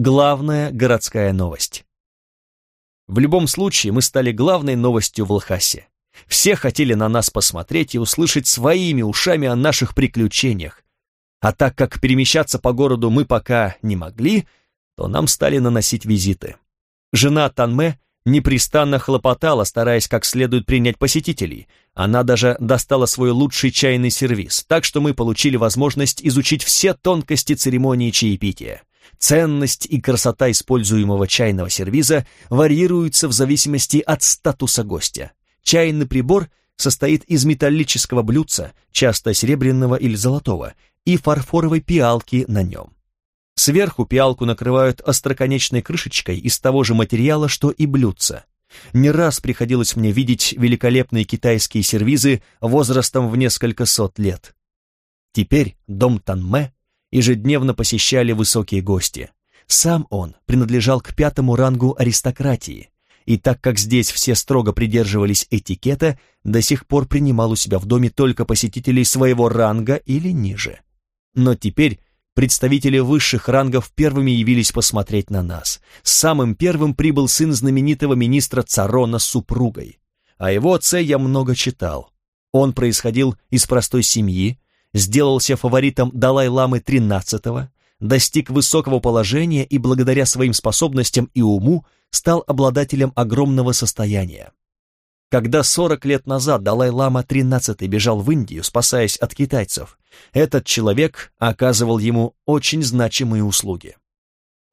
Главная городская новость. В любом случае, мы стали главной новостью в Лхасе. Все хотели на нас посмотреть и услышать своими ушами о наших приключениях. А так как перемещаться по городу мы пока не могли, то нам стали наносить визиты. Жена Танме непрестанно хлопотала, стараясь как следует принять посетителей. Она даже достала свой лучший чайный сервиз, так что мы получили возможность изучить все тонкости церемонии чаепития. Ценность и красота используемого чайного сервиза варьируются в зависимости от статуса гостя. Чайный прибор состоит из металлического блюдца, часто серебряного или золотого, и фарфоровой пиалки на нем. Сверху пиалку накрывают остроконечной крышечкой из того же материала, что и блюдца. Не раз приходилось мне видеть великолепные китайские сервизы возрастом в несколько сот лет. Теперь дом Танме ежедневно посещали высокие гости. Сам он принадлежал к пятому рангу аристократии, и так как здесь все строго придерживались этикета, до сих пор принимал у себя в доме только посетителей своего ранга или ниже. Но теперь представители высших рангов первыми явились посмотреть на нас. Самым первым прибыл сын знаменитого министра Царона с супругой. О его отце я много читал. Он происходил из простой семьи, сделался фаворитом Далай-ламы XIII, достиг высокого положения и благодаря своим способностям и уму стал обладателем огромного состояния. Когда 40 лет назад Далай-лама XIII бежал в Индию, спасаясь от китайцев, этот человек оказывал ему очень значимые услуги.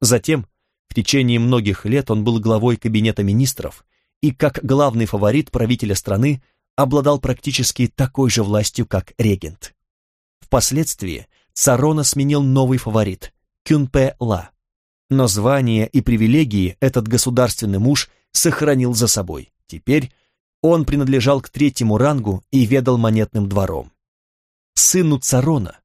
Затем, в течение многих лет он был главой кабинета министров и, как главный фаворит правителя страны, обладал практически такой же властью, как регент. Впоследствии Царона сменил новый фаворит – Кюнпе Ла. Но звание и привилегии этот государственный муж сохранил за собой. Теперь он принадлежал к третьему рангу и ведал монетным двором. Сыну Царона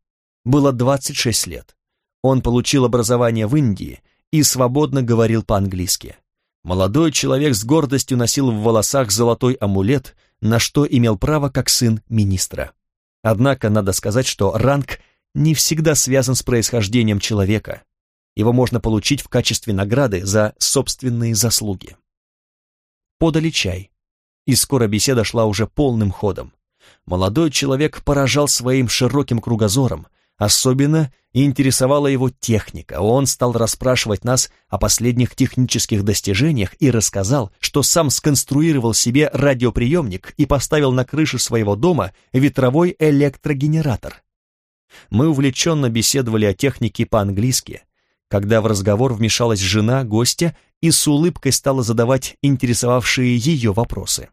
было 26 лет. Он получил образование в Индии и свободно говорил по-английски. Молодой человек с гордостью носил в волосах золотой амулет, на что имел право как сын министра. Однако надо сказать, что ранг не всегда связан с происхождением человека. Его можно получить в качестве награды за собственные заслуги. Подали чай, и скоро беседа шла уже полным ходом. Молодой человек поражал своим широким кругозором, Особенно интересовала его техника. Он стал расспрашивать нас о последних технических достижениях и рассказал, что сам сконструировал себе радиоприемник и поставил на крыше своего дома ветровой электрогенератор. Мы увлеченно беседовали о технике по-английски, когда в разговор вмешалась жена гостя и с улыбкой стала задавать интересовавшие ее вопросы.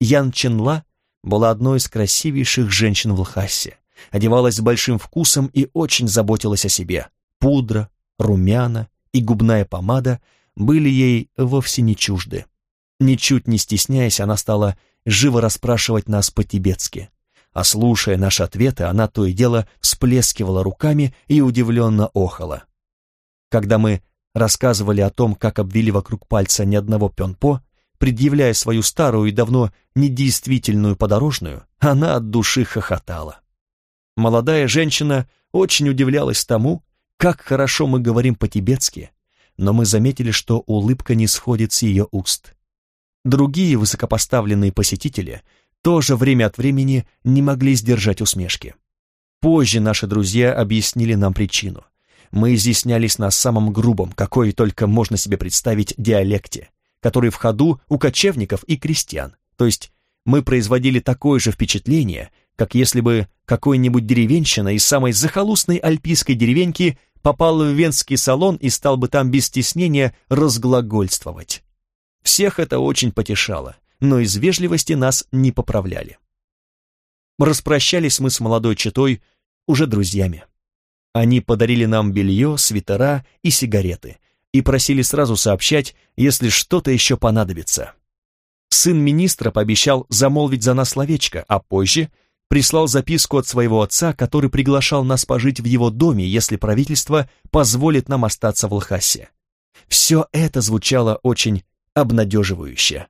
Ян Ченла была одной из красивейших женщин в Лхасе одевалась с большим вкусом и очень заботилась о себе. Пудра, румяна и губная помада были ей вовсе не чужды. Ничуть не стесняясь, она стала живо расспрашивать нас по-тибетски. А слушая наши ответы, она то и дело всплескивала руками и удивленно охала. Когда мы рассказывали о том, как обвели вокруг пальца ни одного пенпо, предъявляя свою старую и давно недействительную подорожную, она от души хохотала. Молодая женщина очень удивлялась тому, как хорошо мы говорим по-тибетски, но мы заметили, что улыбка не сходит с ее уст. Другие высокопоставленные посетители тоже время от времени не могли сдержать усмешки. Позже наши друзья объяснили нам причину. Мы изъяснялись на самом грубом, какой только можно себе представить, диалекте, который в ходу у кочевников и крестьян, то есть мы производили такое же впечатление, как если бы какой-нибудь деревенщина из самой захолустной альпийской деревеньки попал в венский салон и стал бы там без стеснения разглагольствовать. Всех это очень потешало, но из вежливости нас не поправляли. Распрощались мы с молодой четой уже друзьями. Они подарили нам белье, свитера и сигареты и просили сразу сообщать, если что-то еще понадобится. Сын министра пообещал замолвить за нас словечко, а позже — прислал записку от своего отца, который приглашал нас пожить в его доме, если правительство позволит нам остаться в Лхасе. Все это звучало очень обнадеживающе.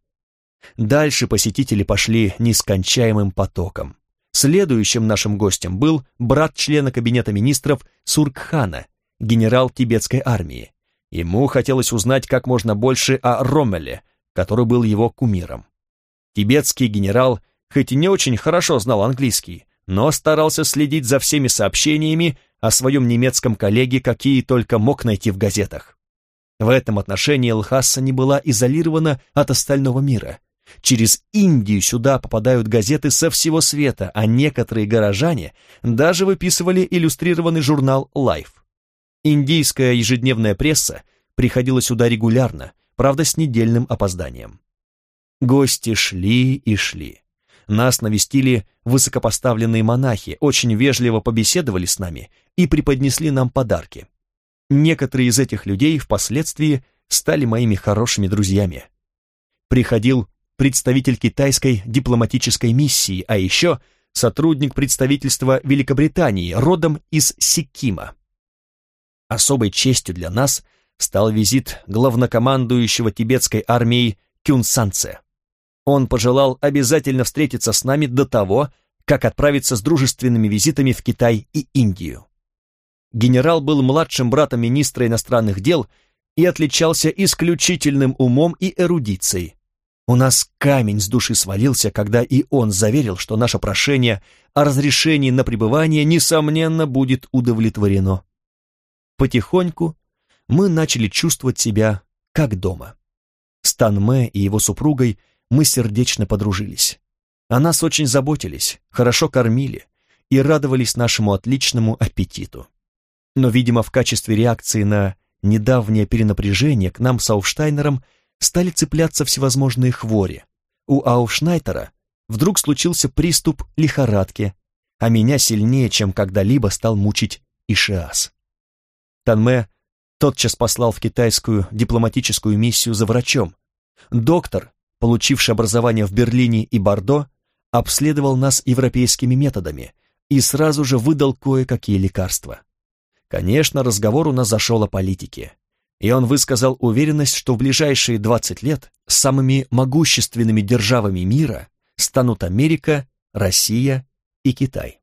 Дальше посетители пошли нескончаемым потоком. Следующим нашим гостем был брат члена кабинета министров Суркхана, генерал тибетской армии. Ему хотелось узнать как можно больше о Роммеле, который был его кумиром. Тибетский генерал хоть и не очень хорошо знал английский, но старался следить за всеми сообщениями о своем немецком коллеге, какие только мог найти в газетах. В этом отношении Лхаса не была изолирована от остального мира. Через Индию сюда попадают газеты со всего света, а некоторые горожане даже выписывали иллюстрированный журнал Life. Индийская ежедневная пресса приходила сюда регулярно, правда с недельным опозданием. Гости шли и шли. Нас навестили высокопоставленные монахи, очень вежливо побеседовали с нами и преподнесли нам подарки. Некоторые из этих людей впоследствии стали моими хорошими друзьями. Приходил представитель китайской дипломатической миссии, а еще сотрудник представительства Великобритании, родом из Сикима. Особой честью для нас стал визит главнокомандующего тибетской армией Кюнсанце. Он пожелал обязательно встретиться с нами до того, как отправиться с дружественными визитами в Китай и Индию. Генерал был младшим братом министра иностранных дел и отличался исключительным умом и эрудицией. У нас камень с души свалился, когда и он заверил, что наше прошение о разрешении на пребывание, несомненно, будет удовлетворено. Потихоньку мы начали чувствовать себя как дома. Станме и его супругой мы сердечно подружились. О нас очень заботились, хорошо кормили и радовались нашему отличному аппетиту. Но, видимо, в качестве реакции на недавнее перенапряжение к нам с Ауфштайнером стали цепляться всевозможные хвори. У Ауфшнайтера вдруг случился приступ лихорадки, а меня сильнее, чем когда-либо стал мучить Ишиас. Танме тотчас послал в китайскую дипломатическую миссию за врачом. Доктор, получивший образование в Берлине и Бордо, обследовал нас европейскими методами и сразу же выдал кое-какие лекарства. Конечно, разговор у нас зашел о политике, и он высказал уверенность, что в ближайшие 20 лет самыми могущественными державами мира станут Америка, Россия и Китай.